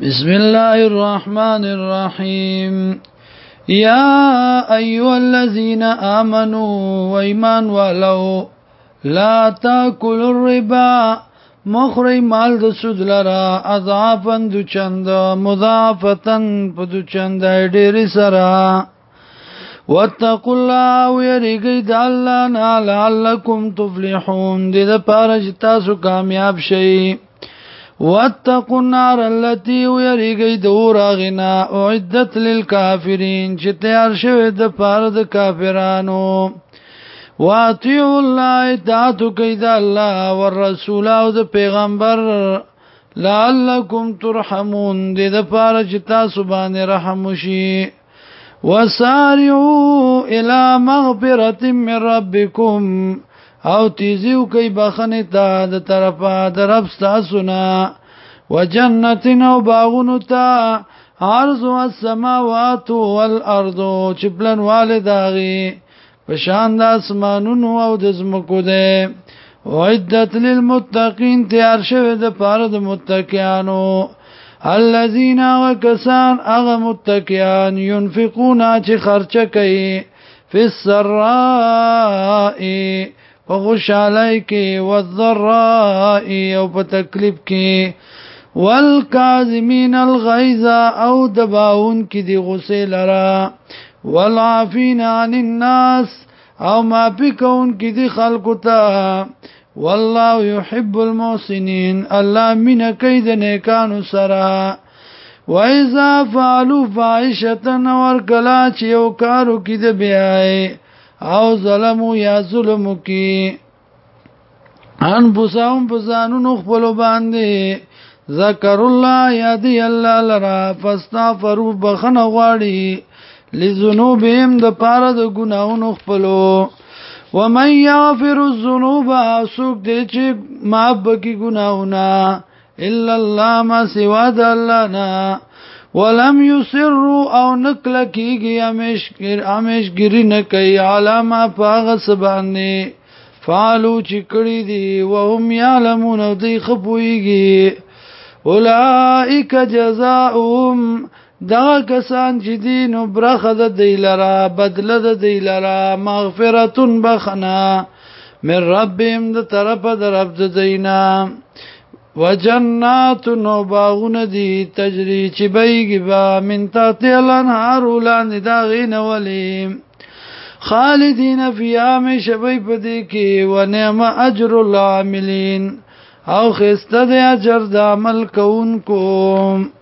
بسم الله الرحمن الرحيم يا أيها الذين آمنوا وإيمان ولو لا تاكلوا الربا مخری مال د سود لرا اضافن دو چند مضافتن په دو چند ډېر سره واتقوا الله ويرګي د الله نه لعلکم تفلحون دې د پاره چې تاسو کامیاب شئ واتقوا النار التي يريغي دورا غنا اعدت للكافرين چې تیار شوی د پاره د کافرانو واطيعوا الله اطاعت کوي د الله او رسول او د پیغمبر لعلكم ترحمون دې د پاره چې تاسو باندې رحم وشي وسارعوا الى مغفرة من ربكم او تیزی او کوي بخنه تا د طرفه د رب تاسو نه وجنتن او باغونو تا عرض السماوات والارض چپلن والداغي پشان د اسمانونو او د زمکو ده وعدت للمتقین تیار شوه د پاره د متقینانو الذين وكسان اغه متقین ينفقون چې خرچه کوي فی السراء په خوشاله کې والضراء او په تکلیف کې والکاظمین الغیظ او دباون کې دی غصه لرا والعافین عن الناس او ما پکون کې دی خلکو ته والله يحب المحسنين الله من کید نیکانو سره وإذا فعلوا فاحشة ور کلا چې یو کارو کې د بیاي او ظلمو یا ظلمو کی ان بوساهم بزانونو خپل باندې ذکر الله یاد الله لرا فاستغفروا بخنه غواړي لذنوبهم د پاره د ګناونو خپلو ومن یغفر الذنوب سوق دې چې معاف کی ګناونه الا الله ما سوا د الله نه ولم يسروا او نکل کیږي امیش امیش ګری نه کوي علامه پاغه سبانه فالو چې کړی دي وهم يعلمون دوی خپويږي اولائک جزاؤهم دا کسان چې دي نو برخه د دیلرا بدله د دیلرا مغفرتون بخنا من ربهم د طرف د رب د دینه وجنات نو باغون دی تجری چی بیگی با من تاتی الانحار ولان دا غین ولی خالدین فی آمی شبی پدی کی و نعم اجر العاملین او خسته دی اجر دا عمل کون کوم